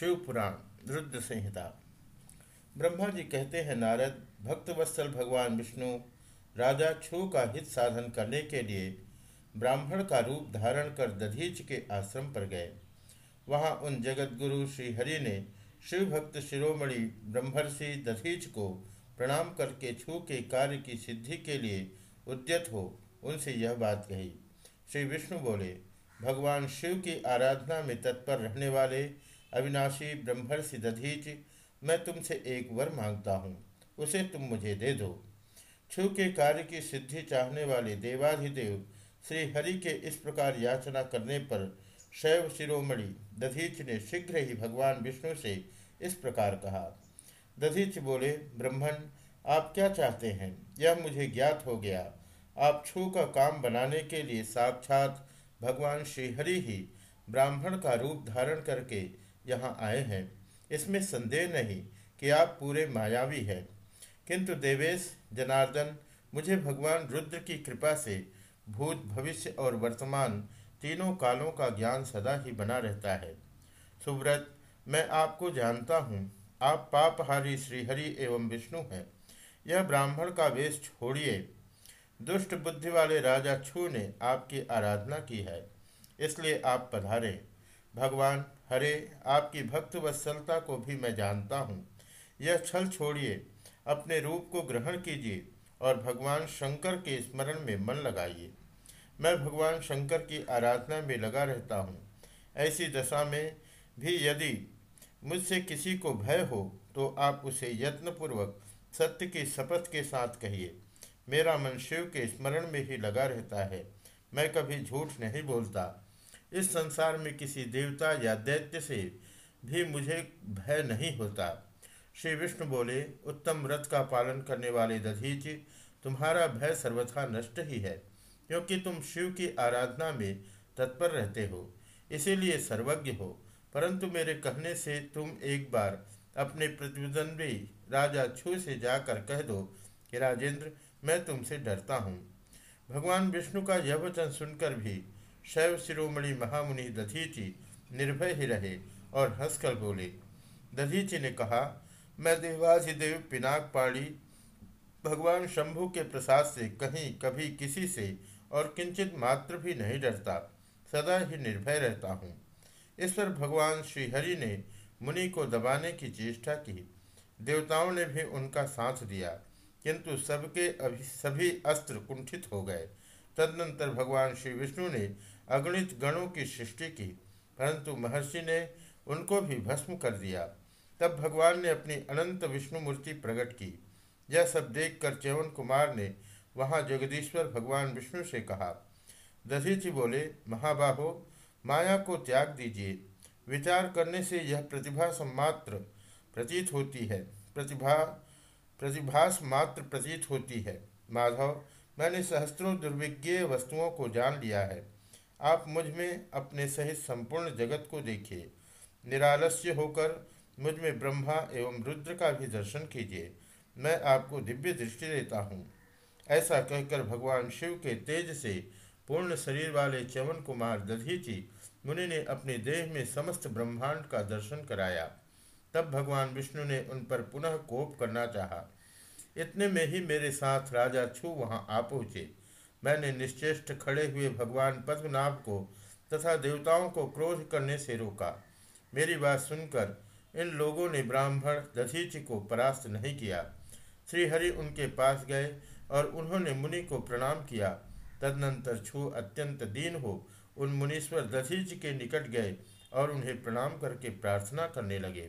शिव पुराण रुद्र संहिता। ब्रह्मा जी कहते हैं, नारद भक्त वत्सल भगवान विष्णु, राजा छू का हित साधन करने के लिए ब्राह्मण का रूप धारण कर दधीच के आश्रम पर गए। वहाँ उन जगत गुरु श्रीहरि ने शिव भक्त शिरोमणि ब्रह्मर्षि दधीच को प्रणाम करके छू के कार्य की सिद्धि के लिए उद्यत हो, उनसे यह बात कही। श्री विष्णु बोले, भगवान शिव की आराधना में तत्पर रहने वाले अविनाशी ब्रह्मर्षि दधीच मैं तुमसे एक वर माँगता हूँ, उसे तुम मुझे दे दो। छू के कार्य की सिद्धि चाहने वाले देवाधिदेव, श्री हरि के इस प्रकार याचना करने पर शैव शिरोमणि दधीच ने शीघ्र ही भगवान विष्णु से इस प्रकार कहा। दधीच बोले ब्रह्मण आप क्या चाहते हैं? यह मुझे ज्ञात हो गया। आप छू का काम बनाने के लिए साक्षात भगवान श्रीहरि ही ब्राह्मण का रूप धारण करके यहाँ आए हैं। इसमें संदेह नहीं कि आप पूरे मायावी हैं। किंतु देवेश, जनार्दन, मुझे भगवान रुद्र की कृपा से भूत भविष्य और वर्तमान तीनों कालों का ज्ञान सदा ही बना रहता है। सुव्रत, मैं आपको जानता हूँ, आप पापहारी श्रीहरि एवं विष्णु हैं। यह ब्राह्मण का वेश छोड़िए। दुष्ट बुद्धि वाले राजा छू ने आपकी आराधना की है, इसलिए आप पधारे। भगवान हरे आपकी भक्त वत्सलता को भी मैं जानता हूँ। यह छल छोड़िए, अपने रूप को ग्रहण कीजिए और भगवान शंकर के स्मरण में मन लगाइए। मैं भगवान शंकर की आराधना में लगा रहता हूँ। ऐसी दशा में भी यदि मुझसे किसी को भय हो तो आप उसे यत्नपूर्वक सत्य की शपथ के साथ कहिए। मेरा मन शिव के स्मरण में ही लगा रहता है। मैं कभी झूठ नहीं बोलता। इस संसार में किसी देवता या दैत्य से भी मुझे भय नहीं होता। श्री विष्णु बोले, उत्तम व्रत का पालन करने वाले दधीच तुम्हारा भय सर्वथा नष्ट ही है, क्योंकि तुम शिव की आराधना में तत्पर रहते हो। इसीलिए सर्वज्ञ हो। परंतु मेरे कहने से तुम एक बार अपने प्रतिद्वंद्वी राजा छू से जाकर कह दो कि, राजेंद्र, मैं तुमसे डरता हूँ। भगवान विष्णु का यह वचन सुनकर भी शैव शिरोमणि महामुनि दधीची निर्भय ही रहे और हंसकर बोले, दधीची ने कहा, मैं देवाधिदेव पिनाक पाड़ी भगवान शंभु के प्रसाद से कहीं कभी किसी से और किंचित मात्र भी नहीं डरता, सदा ही निर्भय रहता हूँ। इस पर भगवान श्रीहरि ने मुनि को दबाने की चेष्टा की। देवताओं ने भी उनका साथ दिया, किंतु सबके अभी, सभी अस्त्र कुंठित हो गए। तदनंतर भगवान श्री विष्णु ने अगणित गणों की सृष्टि की, परंतु महर्षि ने उनको भी भस्म कर दिया। तब भगवान ने अपनी अनंत विष्णु मूर्ति प्रकट की। यह सब देखकर च्यवन कुमार ने वहाँ जगदीश्वर भगवान विष्णु से कहा, दधीचि बोले, महाबाहो, माया को त्याग दीजिए। विचार करने से यह प्रतिभा सम्मात्र प्रतीत होती है। प्रतिभा, प्रतिभास मात्र प्रतीत होती है। माधव, मैंने सहस्त्रों दुर्विज्ञ वस्तुओं को जान लिया है। आप मुझमें अपने सहित संपूर्ण जगत को देखिए। निरालस्य होकर मुझमें ब्रह्मा एवं रुद्र का भी दर्शन कीजिए। मैं आपको दिव्य दृष्टि देता हूँ। ऐसा कहकर भगवान शिव के तेज से पूर्ण शरीर वाले च्यवन कुमार दधीची मुनि ने अपने देह में समस्त ब्रह्मांड का दर्शन कराया। तब भगवान विष्णु ने उन पर पुनः कोप करना चाहा। इतने में ही मेरे साथ राजा छू वहाँ आ पहुँचे। मैंने निश्चेष्ट खड़े हुए भगवान पद्मनाभ को तथा देवताओं को क्रोध करने से रोका। मेरी बात सुनकर इन लोगों ने ब्राह्मण दधीच को परास्त नहीं किया। श्रीहरि उनके पास गए और उन्होंने मुनि को प्रणाम किया। तदनंतर छू अत्यंत दीन हो उन मुनीश्वर दधीच के निकट गए और उन्हें प्रणाम करके प्रार्थना करने लगे।